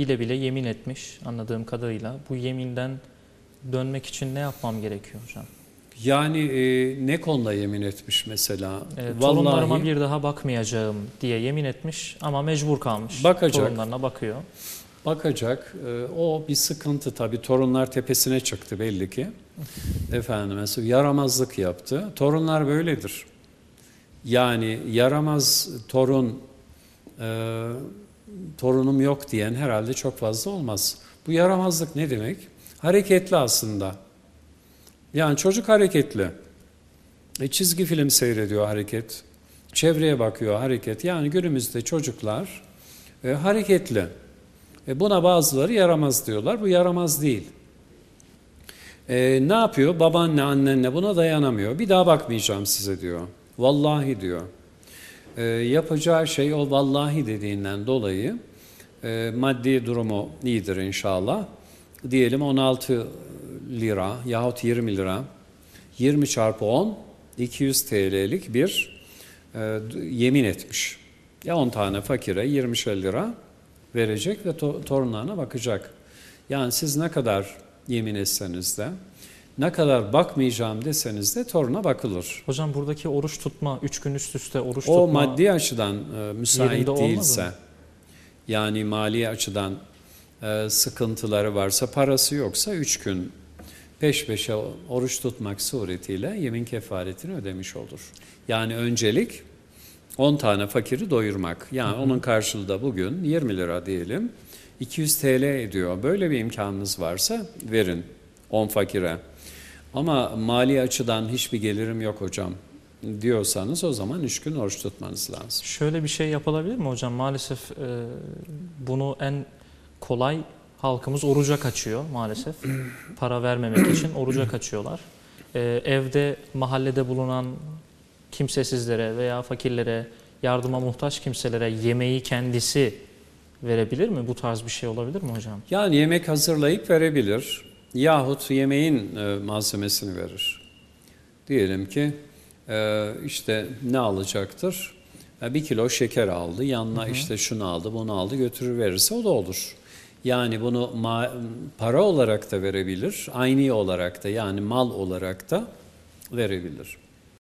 bile bile yemin etmiş anladığım kadarıyla. Bu yeminden dönmek için ne yapmam gerekiyor hocam? Yani e, ne konuda yemin etmiş mesela? E, torunlarıma bir daha bakmayacağım diye yemin etmiş ama mecbur kalmış. Bakacak. Torunlarına bakıyor. bakacak. E, o bir sıkıntı tabii. Torunlar tepesine çıktı belli ki. Efendim mesela yaramazlık yaptı. Torunlar böyledir. Yani yaramaz torun e, torunum yok diyen herhalde çok fazla olmaz. Bu yaramazlık ne demek? Hareketli aslında. Yani çocuk hareketli. E, çizgi film seyrediyor hareket. Çevreye bakıyor hareket. Yani günümüzde çocuklar e, hareketli. E, buna bazıları yaramaz diyorlar. Bu yaramaz değil. E, ne yapıyor? Babaanne, annenle buna dayanamıyor. Bir daha bakmayacağım size diyor. Vallahi diyor. E, yapacağı şey o vallahi dediğinden dolayı e, maddi durumu iyidir inşallah. Diyelim 16 lira yahut 20 lira 20 çarpı 10 200 TL'lik bir e, yemin etmiş. Ya 10 tane fakire 20 lira verecek ve to torunlarına bakacak. Yani siz ne kadar yemin etseniz de ne kadar bakmayacağım deseniz de toruna bakılır. Hocam buradaki oruç tutma, 3 gün üst üste oruç O tutma maddi açıdan e, müsait değilse, mı? yani mali açıdan e, sıkıntıları varsa, parası yoksa üç gün peş peşe oruç tutmak suretiyle yemin kefaretini ödemiş olur. Yani öncelik 10 tane fakiri doyurmak. Yani onun karşılığı da bugün 20 lira diyelim. 200 TL ediyor. Böyle bir imkanınız varsa verin 10 fakire. Ama mali açıdan hiçbir gelirim yok hocam diyorsanız o zaman 3 gün oruç tutmanız lazım. Şöyle bir şey yapılabilir mi hocam? Maalesef e, bunu en kolay halkımız oruca kaçıyor maalesef. Para vermemek için oruca kaçıyorlar. E, evde, mahallede bulunan kimsesizlere veya fakirlere, yardıma muhtaç kimselere yemeği kendisi verebilir mi? Bu tarz bir şey olabilir mi hocam? Yani yemek hazırlayıp verebilir yahut yemeğin e, malzemesini verir. Diyelim ki e, işte ne alacaktır? E, bir kilo şeker aldı, yanına işte şunu aldı, bunu aldı götürür verirse o da olur. Yani bunu para olarak da verebilir, aynı olarak da yani mal olarak da verebilir.